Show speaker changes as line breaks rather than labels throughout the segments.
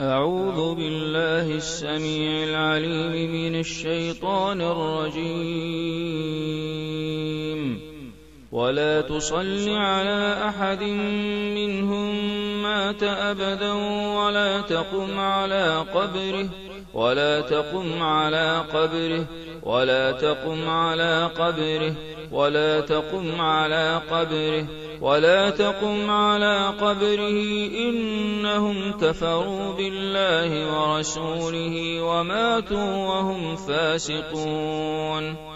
أعوذ بالله السميع العليم من الشيطان الرجيم ولا تصل على أحد منهم مات أبدا ولا تقم على قبره ولا تقم على قبره ولا تقم على قبره ولا تقم على قبره ولا تقم على قبره إنهم كفروا بالله ورسوله وماتوا وهم فاسقون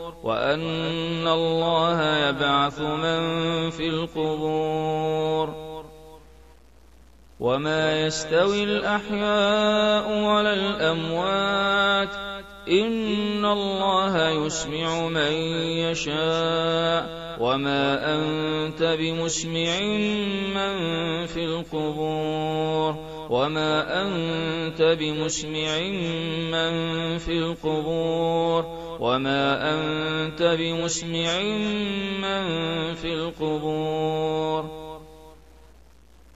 وأن الله يبعث من في القبور وما يستوي الأحياء ولا الأموات إن الله يسمع من يشاء وما أنت بمسمع من في القبور وما أنت بمسمع من في القبور وما أنت بمسمع من في القبور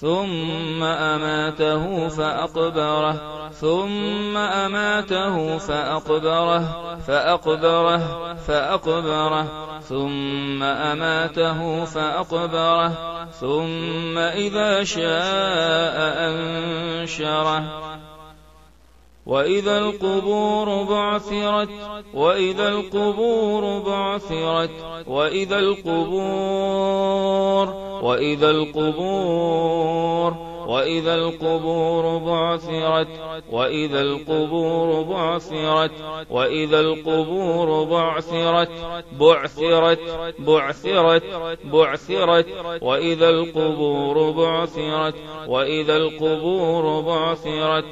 ثم أماته فأقبره ثم أماته فأقبره فأقبره فأقبره ثم أماته فأقبره ثم إذا شاء أنشره وإذا القبور بعثرت وإذا القبور بعثرت وإذا القبور وإذا القبور وإذا القبور بعثرت وإذا القبور بعثرت وإذا القبور بعثرت بعثرت بعثرت بعثرت وإذا القبور بعثرت وإذا القبور بعثرت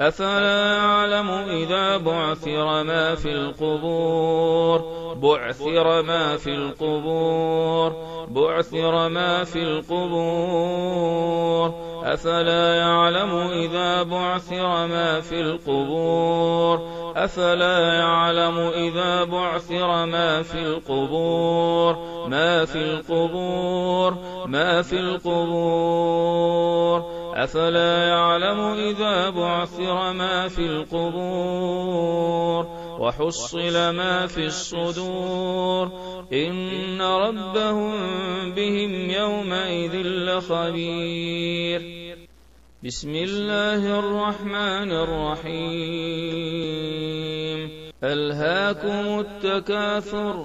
أفلا يعلم إذا بعثر ما في القبور بعثر ما في القبور بعثر ما في القبور أفلا يعلم إذا بعثر ما في القبور أفلا يعلم إذا بعثر ما في القبور ما في القبور ما في القبور أفلا يعلم إذا بعثر ما في القبور وحصل ما في الصدور إن ربهم بهم يومئذ لخبير بسم الله الرحمن الرحيم ألهاكم التكاثر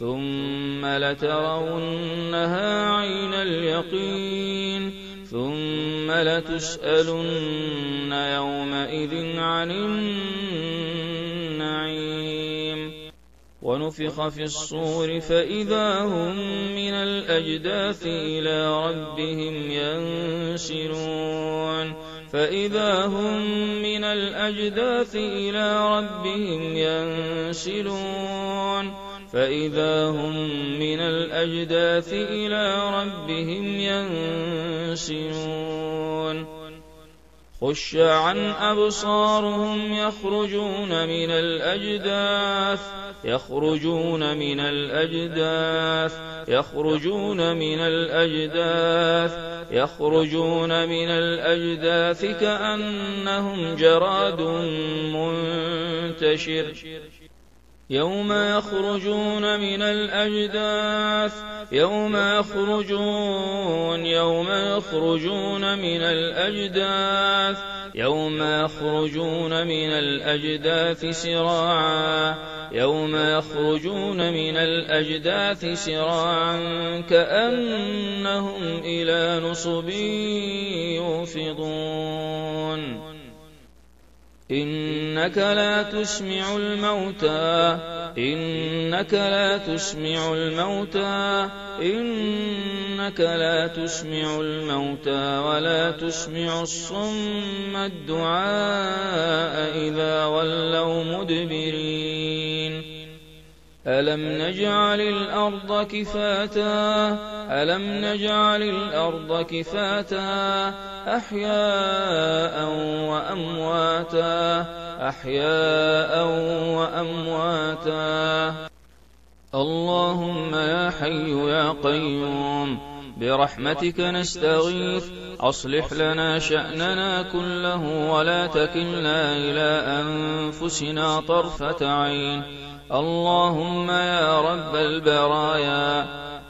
ثم لترونها عين اليقين ثم لتسألن يومئذ عن النعيم ونفخ في الصور فإذا هم من الأجداث إلى ربهم ينسلون فإذا هم من الأجداث إلى ربهم ينسلون فإذا هم من الأجداث إلى ربهم ينسلون خش عن أبصارهم يخرجون من الأجداث يخرجون من الأجداث يخرجون من الأجداث يخرجون من الأجداث كأنهم جراد منتشر يوم يخرجون من الأجداث يوم يخرجون يوم يخرجون من الأجداث يوم يخرجون من الأجداث سراعا يوم يخرجون من الأجداث سراعا كأنهم إلى نصب يوفضون إنك لا تسمع الموتى إنك لا تسمع الموتى إنك لا تسمع الموتى ولا تسمع الصم الدعاء إذا ولوا مدبرين ألم نجعل الأرض كفاتا ألم نجعل الأرض كفاتا أحياء وأمواتا أحياء وأمواتا اللهم يا حي يا قيوم برحمتك نستغيث أصلح لنا شأننا كله ولا تكلنا إلى أنفسنا طرفة عين اللهم يا رب البرايا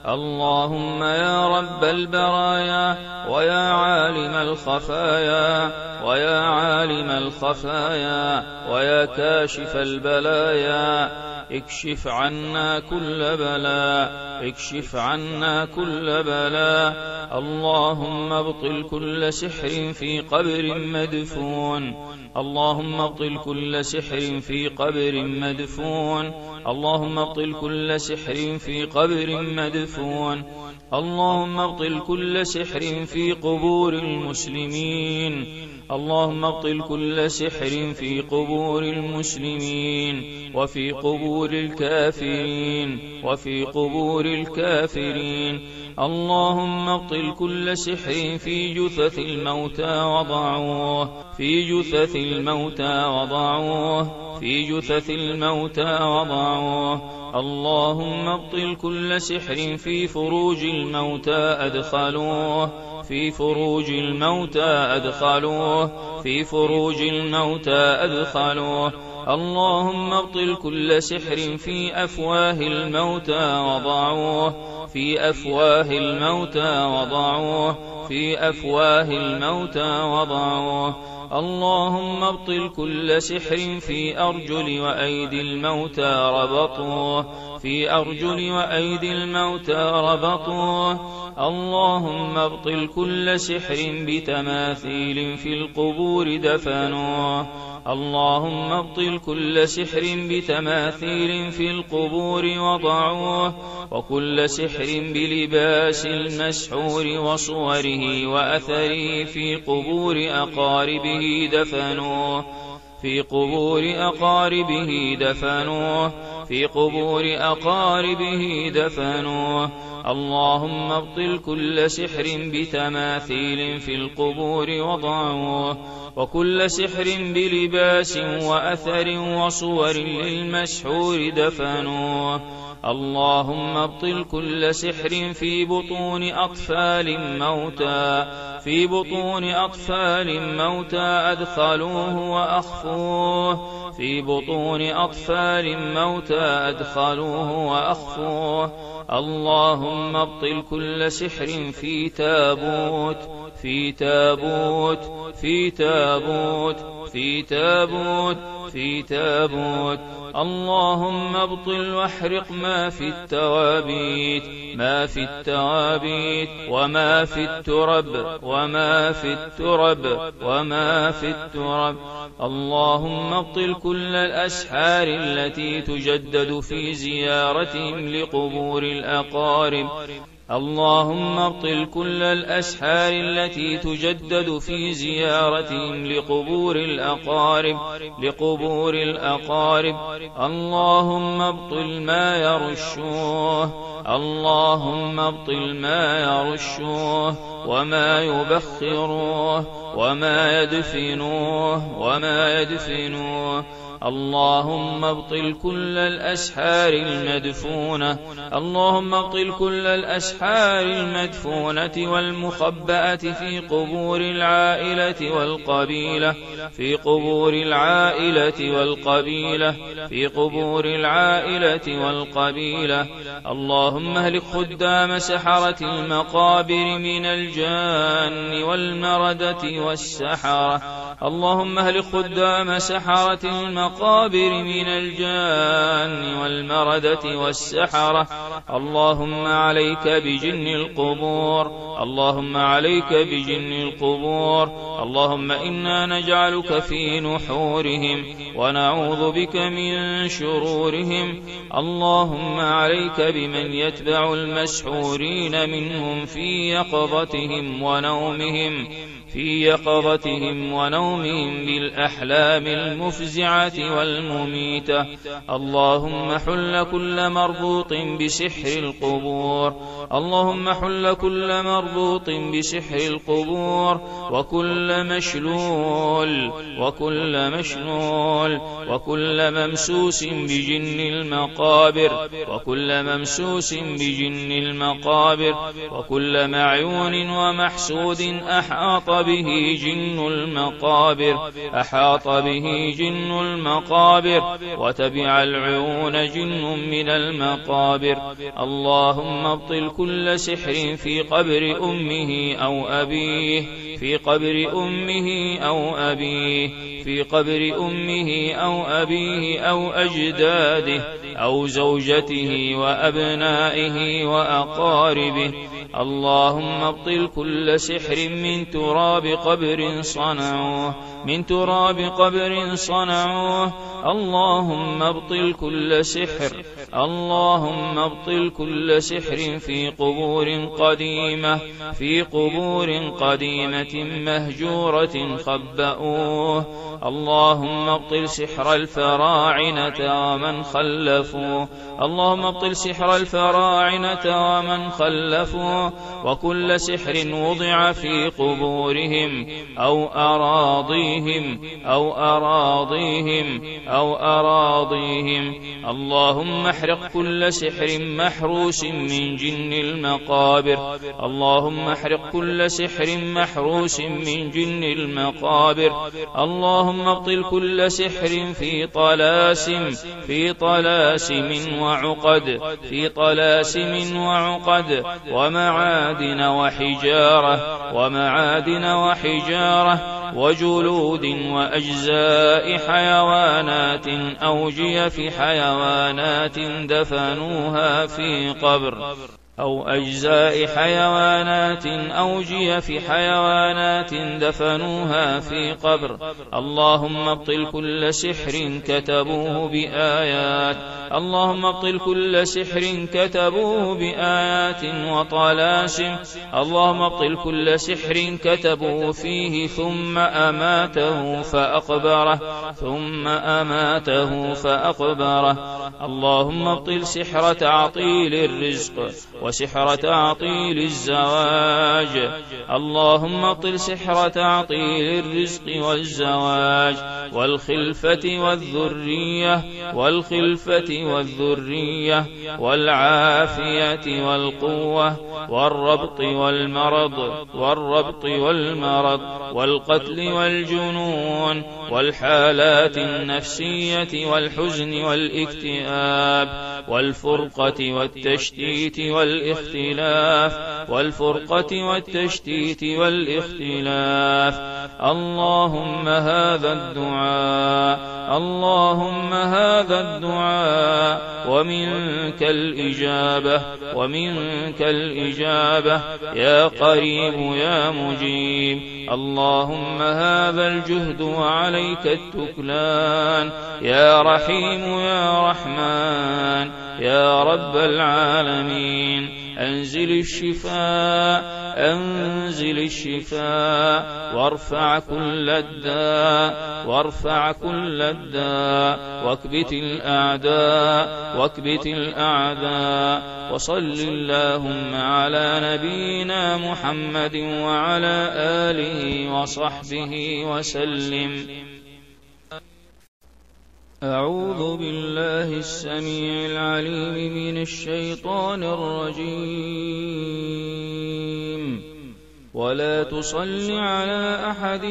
اللهم يا رب البرايا ويا عالم الخفايا ويا عالم الخفايا ويا كاشف البلايا اكشف عنا كل بلاء اكشف عنا كل بلاء اللهم ابطل كل سحر في قبر مدفون اللهم ابطل كل سحر في قبر مدفون اللهم ابطل كل سحر في قبر مدفون اللهم ابطل كل سحر في قبور المسلمين اللهم ابطل كل سحر في قبور المسلمين وفي قبور الكافرين وفي قبور الكافرين اللهم ابطل كل سحر في جثث الموتى وضعوه في جثث الموتى وضعوه في جثث الموتى وضعوه اللهم ابطل كل سحر في فروج الموتى أدخلوه في فروج الموتى أدخلوه في فروج الموتى أدخلوه اللهم ابطل كل سحر في أفواه الموتى وضعوه في أفواه الموتى وضعوه في أفواه الموتى وضعوه اللهم ابطل كل سحر في أرجل وأيدي الموتى ربطوه في أرجل وأيدي الموتى ربطوه اللهم ابطل كل سحر بتماثيل في القبور دفنوه اللهم ابطل كل سحر بتماثيل في القبور وضعوه وكل سحر بلباس المسحور وصوره وأثره في قبور أقاربه أقاربه دفنوه في قبور أقاربه دفنوه في قبور أقاربه دفنوه اللهم ابطل كل سحر بتماثيل في القبور وضعوه وكل سحر بلباس وأثر وصور للمسحور دفنوه اللهم ابطل كل سحر في بطون أطفال موتى في بطون أطفال موتى أدخلوه وأخفوه في بطون أطفال موتى أدخلوه وأخفوه اللهم ابطل كل سحر في تابوت في تابوت في تابوت في تابوت في تابوت اللهم ابطل واحرق ما في التوابيت ما في التوابيت وما في الترب وما في الترب وما في الترب اللهم ابطل كل الأسحار التي تجدد في زيارتهم لقبور الأقارب اللهم ابطل كل الأسحار التي تجدد في زيارتهم لقبور الأقارب لقبور الأقارب اللهم ابطل ما يرشوه اللهم ابطل ما يرشوه وما يبخروه وما يدفنوه وما يدفنوه اللهم ابطل كل الأسحار المدفونة اللهم ابطل كل الأسحار المدفونة والمخبأة في قبور العائلة والقبيلة في قبور العائلة والقبيلة في قبور العائلة والقبيلة اللهم اهلك خدام سحرة المقابر من الجان والمردة والسحرة اللهم اهلك خدام سحرة المقابر المقابر من الجان والمردة والسحرة اللهم عليك بجن القبور اللهم عليك بجن القبور اللهم إنا نجعلك في نحورهم ونعوذ بك من شرورهم اللهم عليك بمن يتبع المسحورين منهم في يقظتهم ونومهم في يقظتهم ونومهم بالأحلام المفزعة والمميتة اللهم حل كل مربوط بسحر القبور اللهم حل كل مربوط بسحر القبور وكل مشلول وكل مشلول وكل ممسوس بجن المقابر وكل ممسوس بجن المقابر وكل معيون ومحسود أحاط به جن المقابر أحاط به جن المقابر وتبع العيون جن من المقابر اللهم ابطل كل سحر في قبر أمه أو أبيه في قبر أمه أو أبيه في قبر أمه أو أبيه أو أجداده أو زوجته وأبنائه وأقاربه اللهم ابطل كل سحر من تراب قبر صنعوه من تراب قبر صنعوه اللهم ابطل كل سحر اللهم ابطل كل سحر في قبور قديمة في قبور قديمة مهجورة خبأوه اللهم ابطل سحر الفراعنة ومن خلفوه اللهم ابطل سحر الفراعنة ومن خلفوه وكل سحر وضع في قبورهم أو أراضيهم أو أراضيهم أو أراضيهم اللهم احرق كل سحر محروس من جن المقابر اللهم احرق كل سحر محروس من جن المقابر اللهم ابطل كل سحر في طلاسم في طلاسم وعقد في طلاسم وعقد ومعادن وحجارة ومعادن وحجارة وجلود وأجزاء حيوانات أو جيف حيوانات دفنوها في قبر أو أجزاء حيوانات أو جيف حيوانات دفنوها في قبر اللهم ابطل كل سحر كتبوه بآيات اللهم ابطل كل سحر كتبوه بآيات وطلاسم اللهم ابطل كل سحر كتبوه فيه ثم أماته فأقبره ثم أماته فأقبره اللهم ابطل سحر تعطيل الرزق وسحر تعطيل الزواج اللهم اطل سحر تعطيل الرزق والزواج والخلفة والذرية والخلفة والذرية والعافية والقوة والربط والمرض والربط والمرض والقتل والجنون والحالات النفسية والحزن والاكتئاب والفرقة والتشتيت وال والاختلاف والفرقة والتشتيت والاختلاف اللهم هذا الدعاء اللهم هذا الدعاء ومنك الإجابة ومنك الإجابة يا قريب يا مجيب اللهم هذا الجهد وعليك التكلان يا رحيم يا رحمن يا رب العالمين أنزل الشفاء أنزل الشفاء وارفع كل الداء وارفع كل الداء واكبت الأعداء واكبت الأعداء وصل اللهم على نبينا محمد وعلى آله وصحبه وسلم أعوذ بالله السميع العليم من الشيطان الرجيم ولا تصل على أحد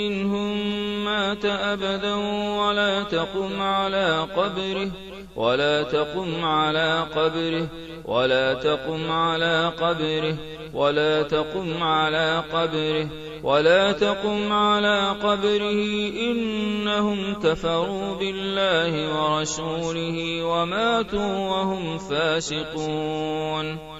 منهم مات أبدا ولا تقم على قبره ولا تقم على قبره ولا تقم على قبره ولا تقم على قبره ولا تقم على قبره إنهم كفروا بالله ورسوله وماتوا وهم فاسقون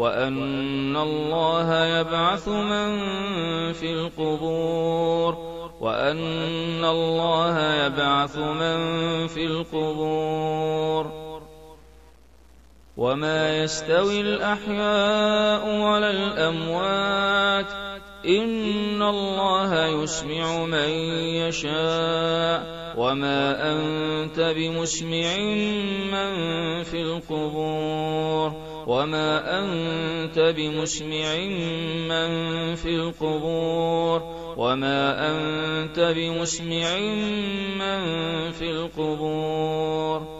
وأن الله يبعث من في القبور وأن الله يبعث من في القبور وما يستوي الأحياء ولا الأموات إن الله يسمع من يشاء وما أنت بمسمع من في القبور وما أنت بمسمع من في القبور وما أنت بمسمع من في القبور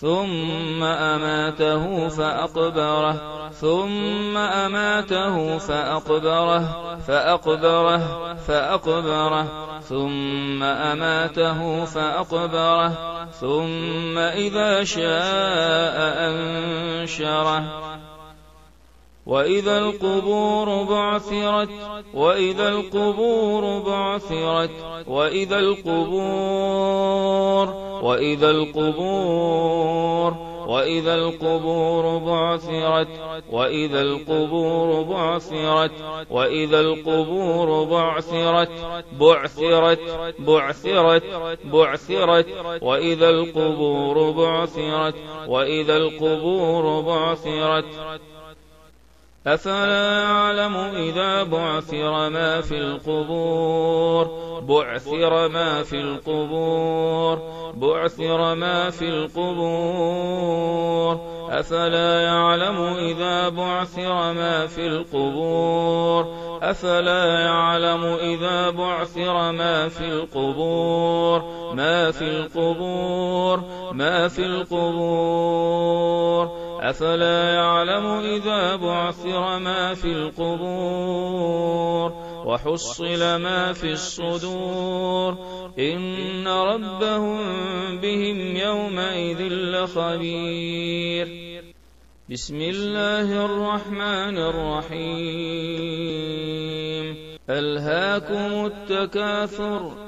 ثم أماته فأقبره ثم أماته فأقبره فأقبره فأقبره ثم أماته فأقبره ثم إذا شاء أنشره وإذا القبور بعثرت وإذا القبور بعثرت وإذا القبور وإذا القبور وإذا القبور بعثرت وإذا القبور بعثرت وإذا القبور بعثرت بعثرت بعثرت بعثرت وإذا القبور بعثرت وإذا القبور بعثرت أفلا يعلم إذا بعثر ما في القبور بعثر ما في القبور بعثر ما في القبور أفلا يعلم إذا بعثر ما في القبور أفلا يعلم إذا بعثر ما في القبور ما في القبور ما في القبور أفلا يعلم إذا بعثر ما في القبور وحصل ما في الصدور إن ربهم بهم يومئذ لخبير بسم الله الرحمن الرحيم ألهاكم التكاثر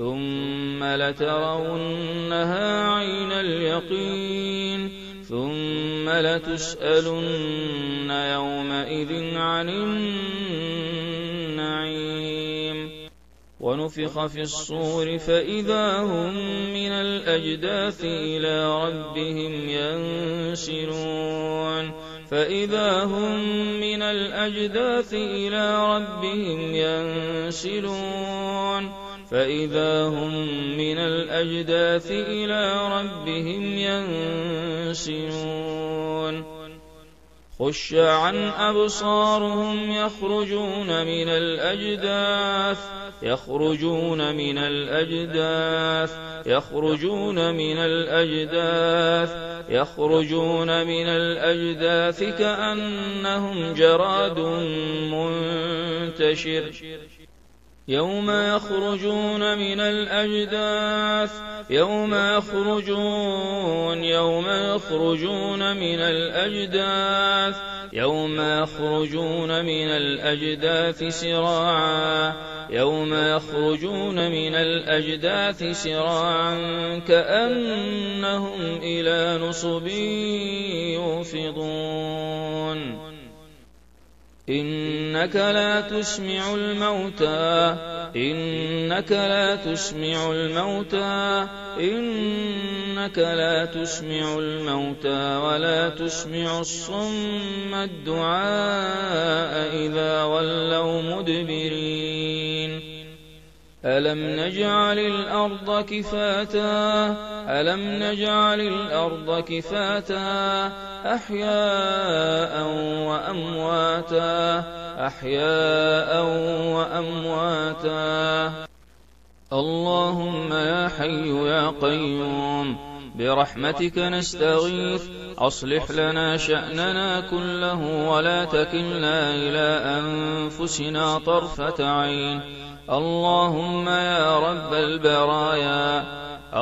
ثم لترونها عين اليقين ثم لتسألن يومئذ عن النعيم ونفخ في الصور فإذا هم من الأجداث إلى ربهم ينسلون فإذا هم من الأجداث إلى ربهم ينسلون فإذا هم من الأجداث إلى ربهم ينسلون خش عن أبصارهم يخرجون من الأجداث يخرجون من الأجداث يخرجون من الأجداث يخرجون من الأجداث كأنهم جراد منتشر يوم يخرجون من الأجداث يوم يخرجون يوم يخرجون من الأجداث يوم يخرجون من الأجداث سراعا يوم يخرجون من الأجداث سراعا كأنهم إلى نصب يوفضون إنك لا تسمع الموتى إنك لا تسمع الموتى إنك لا تسمع الموتى ولا تسمع الصم الدعاء إذا ولوا مدبرين ألم نجعل الأرض كفاتا ألم نجعل الأرض كفاتا أحياء وأمواتا أحياء وأمواتا اللهم يا حي يا قيوم برحمتك نستغيث أصلح لنا شأننا كله ولا تكلنا إلى أنفسنا طرفة عين اللهم يا رب البرايا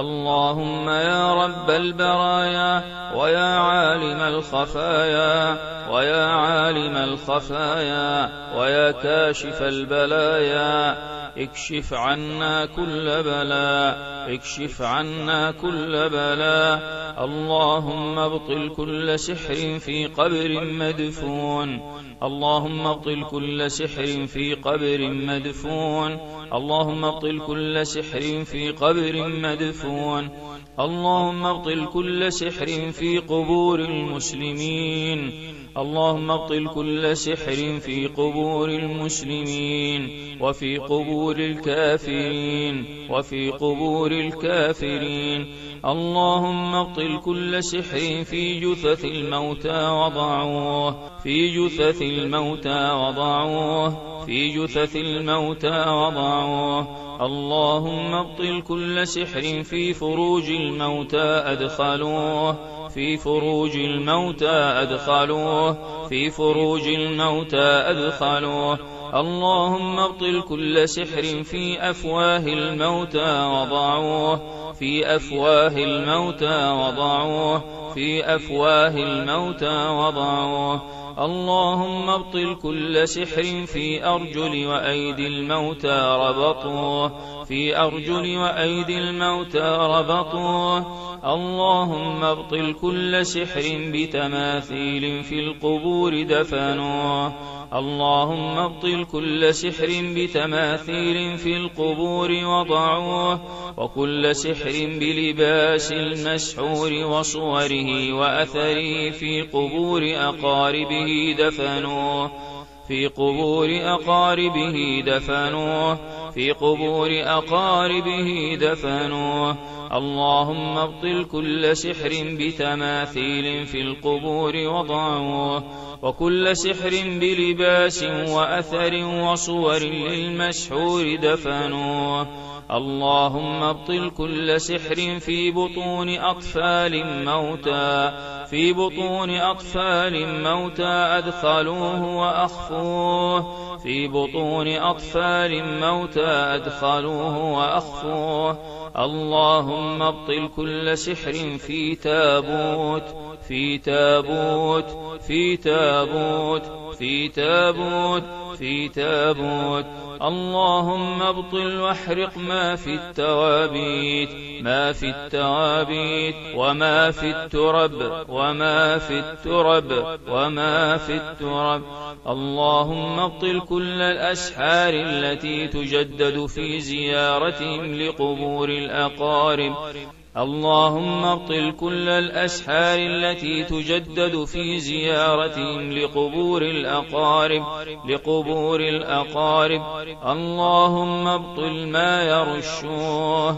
اللهم يا رب البرايا ويا عالم الخفايا ويا عالم الخفايا ويا كاشف البلايا اكشف عنا كل بلاء اكشف عنا كل بلاء اللهم ابطل كل سحر في قبر مدفون اللهم ابطل كل سحر في قبر مدفون اللهم ابطل كل سحر في قبر مدفون اللهم ابطل كل سحر في قبور المسلمين اللهم ابطل كل سحر في قبور المسلمين وفي قبور الكافرين وفي قبور الكافرين اللهم ابطل كل سحر في جثث الموتى وضعوه في جثث الموتى وضعوه في جثث الموتى وضعوه اللهم ابطل كل سحر في فروج الموتى أدخلوه في فروج الموتى أدخلوه في فروج الموتى أدخلوه اللهم ابطل كل سحر في أفواه الموتى وضعوه في أفواه الموتى وضعوه في أفواه الموتى وضعوه اللهم ابطل كل سحر في أرجل وأيدي الموتى ربطوه في أرجل وأيدي الموتى ربطوه اللهم ابطل كل سحر بتماثيل في القبور دفنوه اللهم ابطل كل سحر بتماثيل في القبور وضعوه وكل سحر بلباس المسحور وصوره وأثره في قبور أقاربه دفنوه في قبور أقاربه دفنوه في قبور أقاربه دفنوه اللهم ابطل كل سحر بتماثيل في القبور وضعوه وكل سحر بلباس وأثر وصور للمسحور دفنوه اللهم ابطل كل سحر في بطون أطفال موتى في بطون أطفال موتى أدخلوه وأخفوه في بطون أطفال موتى أدخلوه وأخفوه اللهم ابطل كل سحر في تابوت في تابوت في تابوت في تابوت في تابوت اللهم ابطل واحرق ما في التوابيت ما في التوابيت وما في الترب وما في الترب وما في الترب اللهم ابطل كل الأسحار التي تجدد في زيارتهم لقبور الأقارب اللهم ابطل كل الأسحار التي تجدد في زيارتهم لقبور الأقارب لقبور الأقارب اللهم ابطل ما يرشوه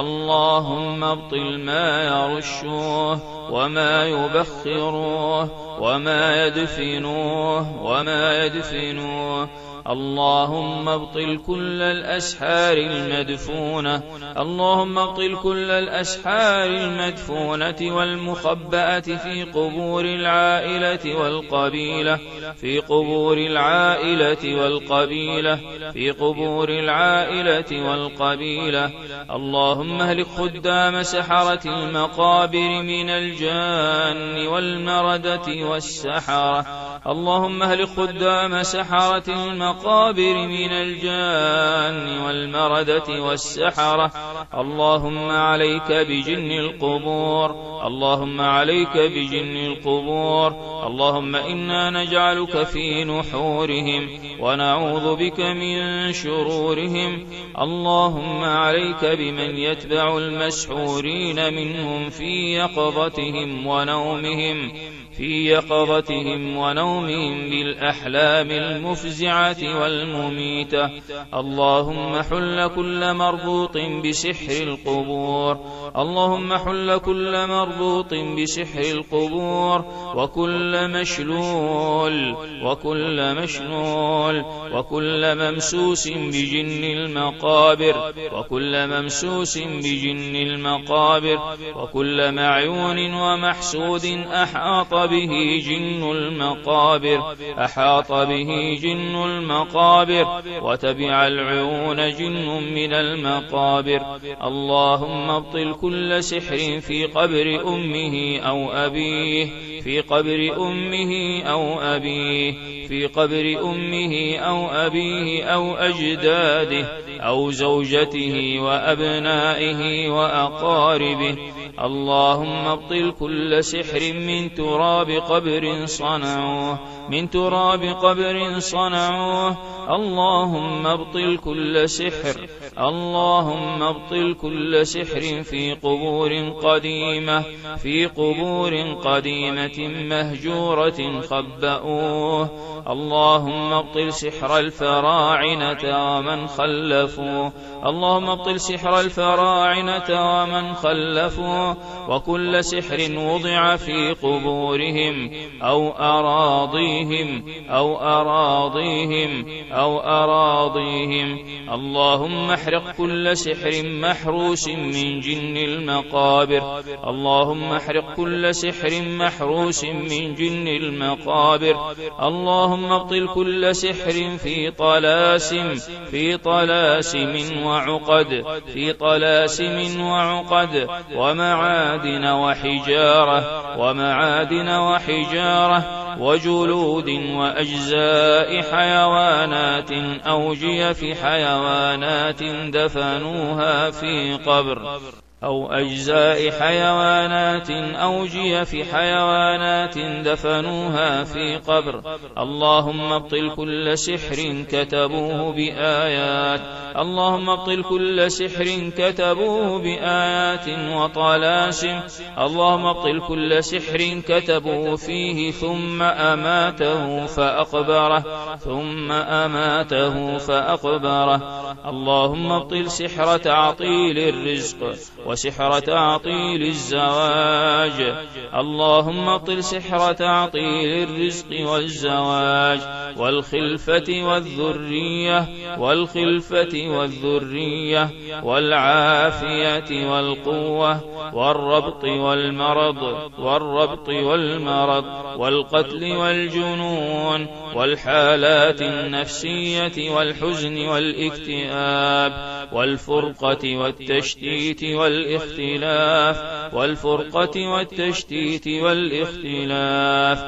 اللهم ابطل ما يرشوه وما يبخروه وما يدفنوه وما يدفنوه اللهم ابطل كل الأسحار المدفونة اللهم ابطل كل الأسحار المدفونة والمخبأة في قبور العائلة والقبيلة في قبور العائلة والقبيلة في قبور العائلة والقبيلة اللهم اهلك خدام سحرة المقابر من الجان والمردة والسحرة اللهم اهل خدام سحرة المقابر من الجان والمردة والسحرة اللهم عليك بجن القبور اللهم عليك بجن القبور اللهم إنا نجعلك في نحورهم ونعوذ بك من شرورهم اللهم عليك بمن يتبع المسحورين منهم في يقظتهم ونومهم في يقظتهم ونومهم بالأحلام المفزعة والمميتة اللهم حل كل مربوط بسحر القبور اللهم حل كل مربوط بسحر القبور وكل مشلول وكل مشلول وكل ممسوس بجن المقابر وكل ممسوس بجن المقابر وكل معيون ومحسود أحاط به جن المقابر أحاط به جن المقابر وتبع العيون جن من المقابر اللهم ابطل كل سحر في قبر أمه أو أبيه في قبر أمه أو أبيه في قبر أمه أو أبيه أو أجداده أو زوجته وأبنائه وأقاربه اللهم ابطل كل سحر من تراب قبر صنعوه من تراب قبر صنعوه اللهم ابطل كل سحر اللهم ابطل كل سحر في قبور قديمة في قبور قديمة مهجورة خبأوه اللهم ابطل سحر الفراعنة ومن خلفوه اللهم ابطل سحر الفراعنة ومن خلفوه وكل سحر وضع في قبورهم أو أراضيهم أو أراضيهم أو أراضيهم اللهم احرق كل سحر محروس من جن المقابر اللهم احرق كل سحر محروس من جن المقابر اللهم ابطل كل سحر في طلاسم في طلاسم وعقد في طلاسم وعقد ومعادن وحجارة ومعادن وحجارة وجلود وأجزاء حيوانات أو جيف حيوانات دفنوها في قبر أو أجزاء حيوانات أو جيف حيوانات دفنوها في قبر اللهم ابطل كل سحر كتبوه بآيات اللهم ابطل كل سحر كتبوه بآيات وطلاسم اللهم ابطل كل سحر كتبوه فيه ثم أماته فأقبره ثم أماته فأقبره اللهم ابطل سحر تعطيل الرزق وسحر تعطيل الزواج اللهم طل سحر تعطيل الرزق والزواج والخلفة والذرية والخلفة والذرية والعافية والقوة والربط والمرض والربط والمرض والقتل والجنون والحالات النفسية والحزن والاكتئاب والفرقة والتشتيت وال والاختلاف والفرقة والتشتيت والاختلاف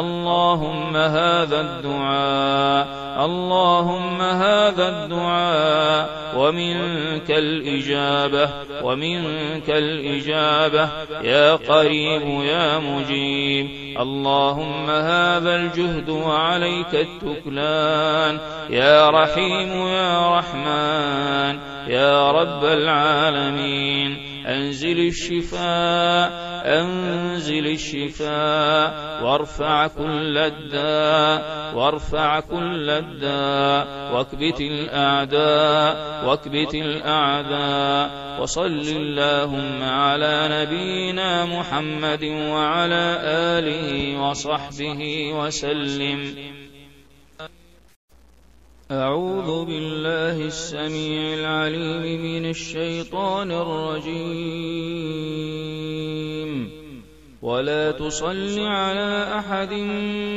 اللهم هذا الدعاء اللهم هذا الدعاء ومنك الإجابة ومنك الإجابة يا قريب يا مجيب اللهم هذا الجهد وعليك التكلان يا رحيم يا رحمن يا رب العالمين أنزل الشفاء أنزل الشفاء وارفع كل الداء وارفع كل الداء واكبت الأعداء واكبت الأعداء وصل اللهم على نبينا محمد وعلى آله وصحبه وسلم أعوذ بالله السميع العليم من الشيطان الرجيم ولا تصل على أحد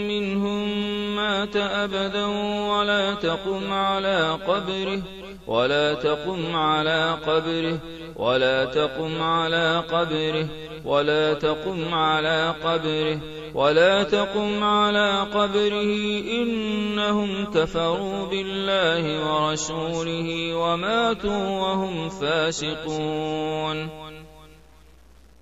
منهم مات أبدا ولا تقم على قبره ولا تقم على قبره ولا تقم على قبره ولا تقم على قبره ولا تقم على قبره إنهم كفروا بالله ورسوله وماتوا وهم فاسقون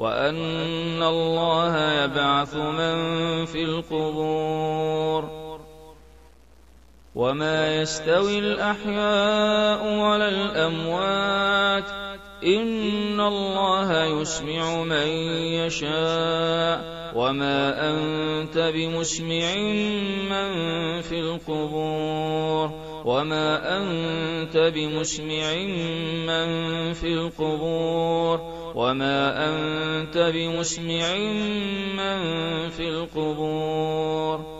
وأن الله يبعث من في القبور وما يستوي الأحياء ولا الأموات إن الله يسمع من يشاء وما أنت بمسمع من في القبور وما أنت بمسمع من في القبور وما أنت بمسمع من في القبور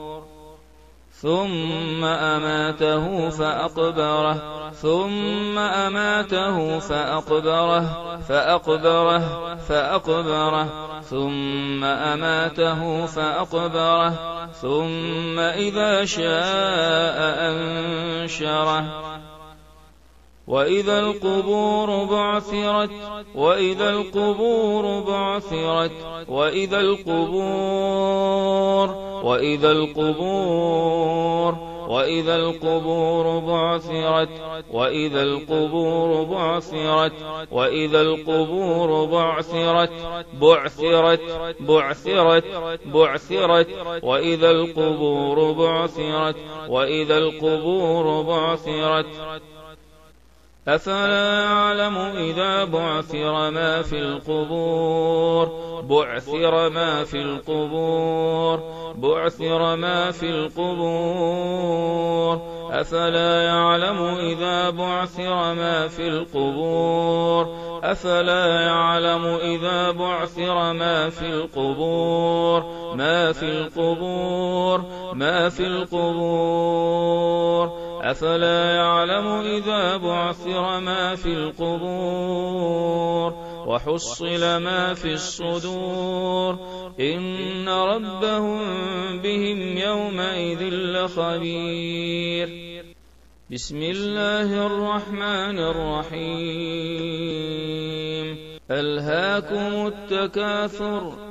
ثم أماته فأقبره ثم أماته فأقبره فأقبره فأقبره ثم أماته فأقبره ثم إذا شاء أنشره وإذا القبور بعثرت وإذا القبور بعثرت وإذا القبور وإذا القبور وإذا القبور بعثرت وإذا القبور بعثرت وإذا القبور بعثرت بعثرت بعثرت بعثرت وإذا القبور بعثرت وإذا القبور بعثرت أفلا يعلم إذا بعثر ما في القبور بعثر ما في القبور بعثر ما في القبور أفلا يعلم إذا بعثر ما في القبور أفلا يعلم إذا بعثر ما في القبور ما في القبور ما في القبور ما في القبور أفلا يعلم إذا بعثر ما في القبور وحصل ما في الصدور إن ربهم بهم يومئذ لخبير بسم الله الرحمن الرحيم ألهاكم التكاثر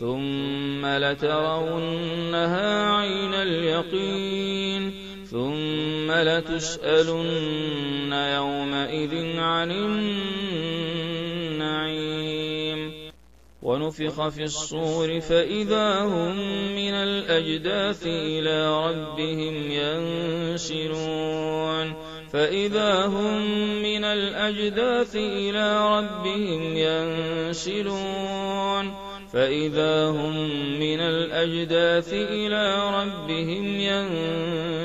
ثم لترونها عين اليقين ثم لتسألن يومئذ عن النعيم ونفخ في الصور فإذا هم من الأجداث إلى ربهم ينسلون فإذا هم من الأجداث إلى ربهم ينسلون فإذا هم من الأجداث إلى ربهم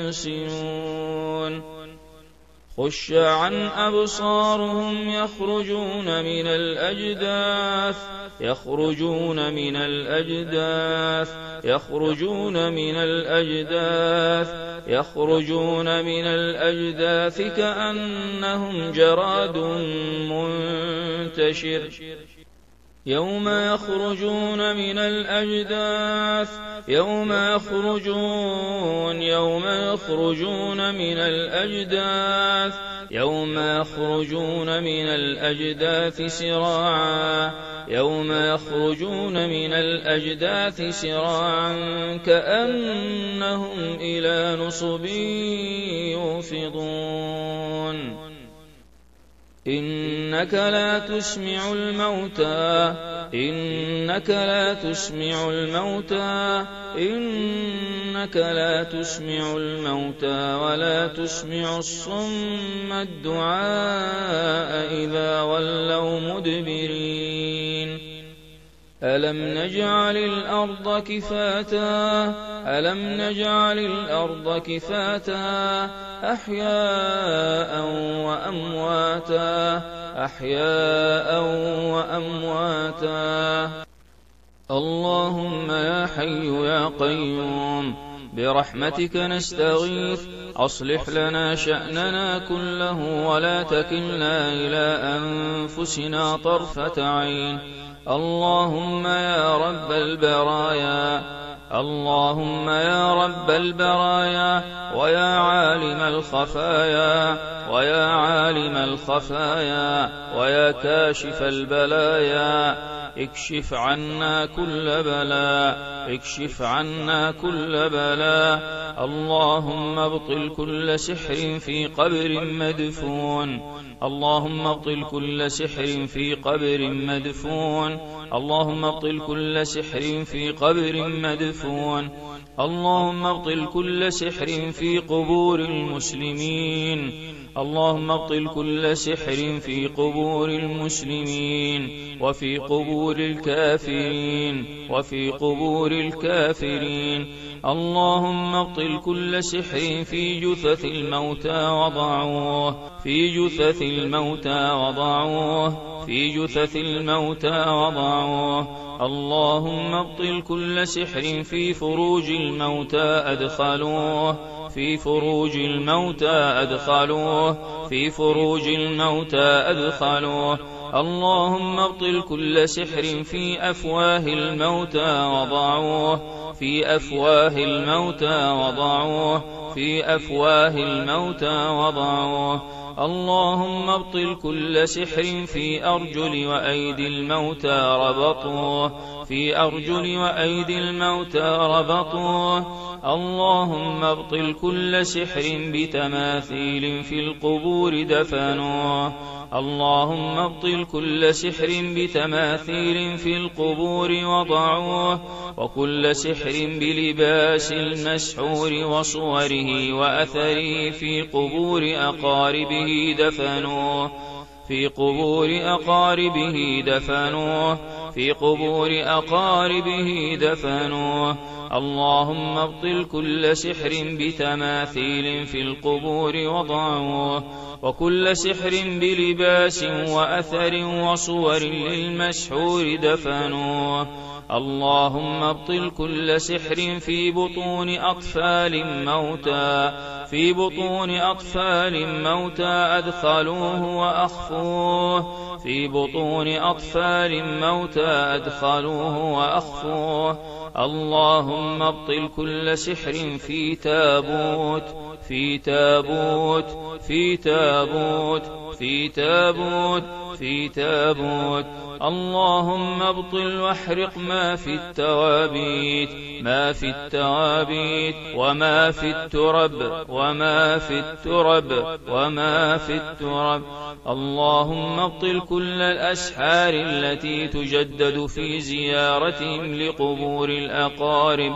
ينسلون خش عن أبصارهم يخرجون من الأجداث يخرجون من الأجداث يخرجون من الأجداث يخرجون من الأجداث كأنهم جراد منتشر يوم يخرجون من الأجداث يوم يخرجون يوم يخرجون من الأجداث يوم يخرجون من الأجداث سراعا يوم يخرجون من الأجداث سراعا كأنهم إلى نصب يوفضون إنك لا تسمع الموتى إنك لا تسمع الموتى إنك لا تسمع الموتى ولا تسمع الصم الدعاء إذا ولوا مدبرين ألم نجعل الأرض كفاتا ألم نجعل الأرض كفاتا أحياء وأمواتا أحياء وأمواتا اللهم يا حي يا قيوم برحمتك نستغيث أصلح لنا شأننا كله ولا تكلنا إلى أنفسنا طرفة عين اللهم يا رب البرايا اللهم يا رب البرايا ويا عالم الخفايا ويا عالم الخفايا ويا كاشف البلايا اكشف عنا كل بلاء اكشف عنا كل بلاء اللهم ابطل كل سحر في قبر مدفون اللهم ابطل كل سحر في قبر مدفون اللهم ابطل كل سحر في قبر مدفون اللهم ابطل كل سحر في قبور المسلمين اللهم ابطل كل سحر في قبور المسلمين وفي قبور الكافرين وفي قبور الكافرين اللهم ابطل كل سحر في جثث الموتى وضعوه في جثث الموتى وضعوه في جثث الموتى وضعوه اللهم ابطل كل سحر في فروج الموتى أدخلوه في فروج الموتى أدخلوه في فروج الموتى أدخلوه اللهم ابطل كل سحر في أفواه الموتى وضعوه في أفواه الموتى وضعوه في أفواه الموتى وضعوه اللهم ابطل كل سحر في أرجل وأيدي الموتى ربطوه في أرجل وأيدي الموتى ربطوه اللهم ابطل كل سحر بتماثيل في القبور دفنوه اللهم ابطل كل سحر بتماثيل في القبور وضعوه وكل سحر بلباس المسحور وصوره وأثره في قبور أقاربه دفنوه في قبور أقاربه دفنوه في قبور أقاربه دفنوه اللهم ابطل كل سحر بتماثيل في القبور وضعوه وكل سحر بلباس وأثر وصور للمسحور دفنوه اللهم ابطل كل سحر في بطون أطفال موتى في بطون أطفال موتى أدخلوه وأخفوه في بطون أطفال موتى أدخلوه وأخفوه اللهم ابطل كل سحر في تابوت في تابوت في تابوت في تابوت في تابوت اللهم ابطل واحرق ما في التوابيت ما في التوابيت وما في الترب وما في الترب وما في الترب اللهم ابطل كل الأسحار التي تجدد في زيارتهم لقبور الأقارب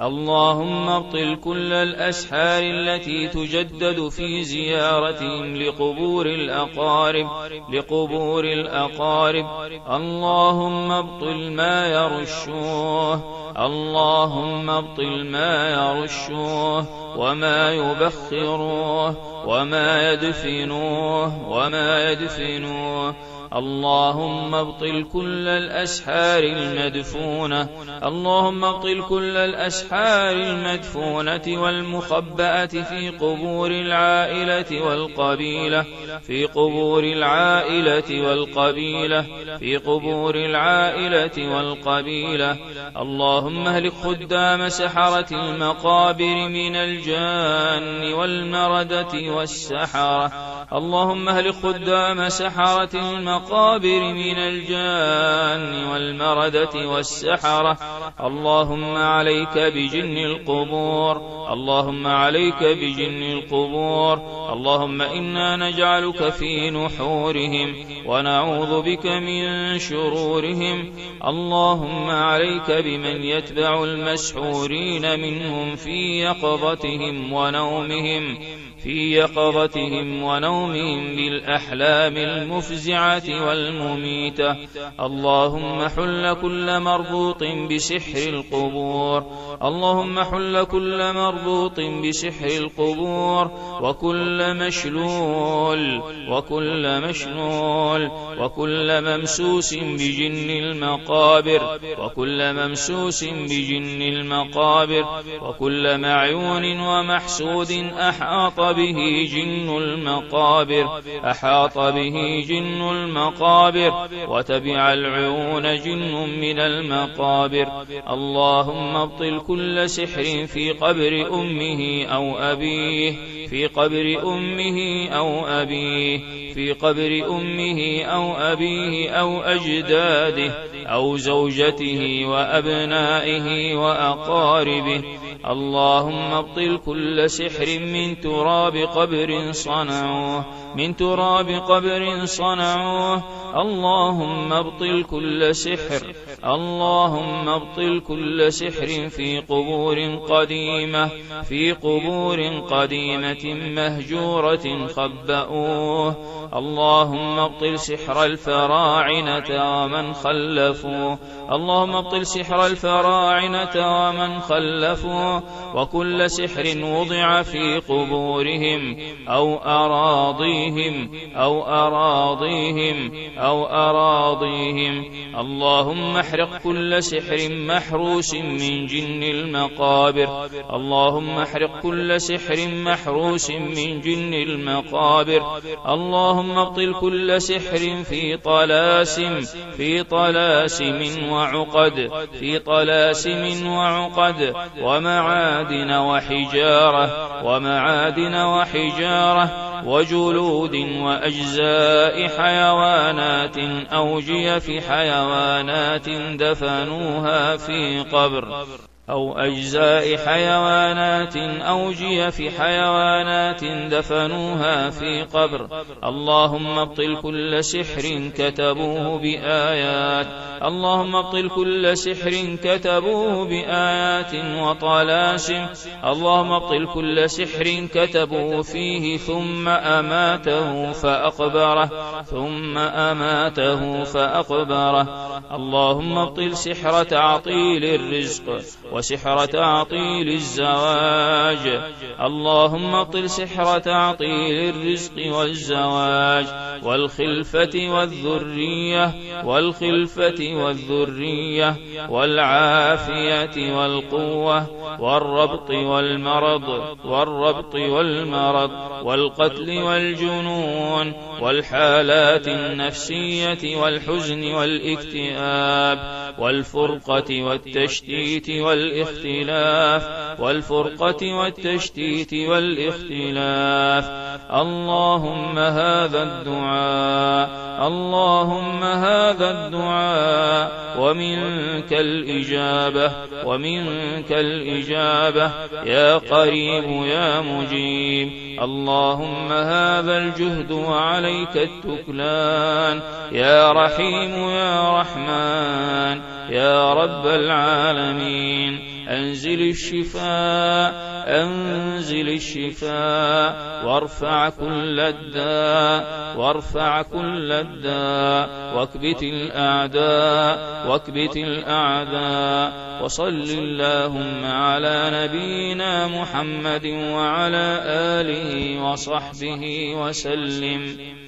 اللهم ابطل كل الأسحار التي تجدد في زيارتهم لقبور الأقارب لقبور الأقارب اللهم ابطل ما يرشوه اللهم ابطل ما يرشوه وما يبخروه وما يدفنوه وما يدفنوه اللهم ابطل كل الأسحار المدفونة اللهم ابطل كل الأسحار المدفونة والمخبأة في قبور العائلة والقبيلة في قبور العائلة والقبيلة في قبور العائلة والقبيلة اللهم اهلك خدام سحرة المقابر من الجان والمردة والسحرة اللهم اهلك خدام سحرة المقابر المقابر من الجان والمردة والسحرة اللهم عليك بجن القبور اللهم عليك بجن القبور اللهم إنا نجعلك في نحورهم ونعوذ بك من شرورهم اللهم عليك بمن يتبع المسحورين منهم في يقظتهم ونومهم في يقظتهم ونومهم بالأحلام المفزعة والمميتة اللهم حل كل مربوط بسحر القبور اللهم حل كل مربوط بسحر القبور وكل مشلول وكل مشلول وكل ممسوس بجن المقابر وكل ممسوس بجن المقابر وكل معيون ومحسود أحاط به جن المقابر أحاط به جن المقابر وتبع العيون جن من المقابر اللهم ابطل كل سحر في قبر أمه أو أبيه في قبر أمه أو أبيه في قبر أمه أو أبيه أو أجداده أو زوجته وأبنائه وأقاربه اللهم ابطل كل سحر من تراب قبر صنعوه من تراب قبر صنعوه اللهم ابطل كل سحر اللهم ابطل كل سحر في قبور قديمة في قبور قديمة مهجورة خبأوه اللهم ابطل سحر الفراعنة ومن خلفوه اللهم ابطل سحر الفراعنة ومن خلفوه وكل سحر وضع في قبورهم أو أراضيهم أو أراضيهم أو أراضيهم اللهم أحرق كل سحر محروس من جن المقابر اللهم احرق كل سحر محروس من جن المقابر اللهم ابطل كل سحر في طلاسم في طلاسم وعقد في طلاسم وعقد ومعادن وحجارة ومعادن وحجارة وجلود وأجزاء حيوانات أو جيف حيوانات دفنوها في قبر أو أجزاء حيوانات أو جيف حيوانات دفنوها في قبر اللهم ابطل كل سحر كتبوه بآيات اللهم ابطل كل سحر كتبوه بآيات وطلاسم اللهم ابطل كل سحر كتبوه فيه ثم أماته فأقبره ثم أماته فأقبره اللهم ابطل سحر تعطيل الرزق وسحر تعطيل الزواج اللهم طل سحر تعطيل الرزق والزواج والخلفة والذرية والخلفة والذرية والعافية والقوة والربط والمرض والربط والمرض والقتل والجنون والحالات النفسية والحزن والاكتئاب والفرقة والتشتيت والاختلاف والفرقة والتشتيت والاختلاف اللهم هذا الدعاء اللهم هذا الدعاء ومنك الإجابة ومنك الإجابة يا قريب يا مجيب اللهم هذا الجهد وعليك التكلان يا رحيم يا رحمن يا رب العالمين أنزل الشفاء أنزل الشفاء وارفع كل الداء وارفع كل الداء واكبت الأعداء واكبت الأعداء وصل اللهم على نبينا محمد وعلى آله وصحبه وسلم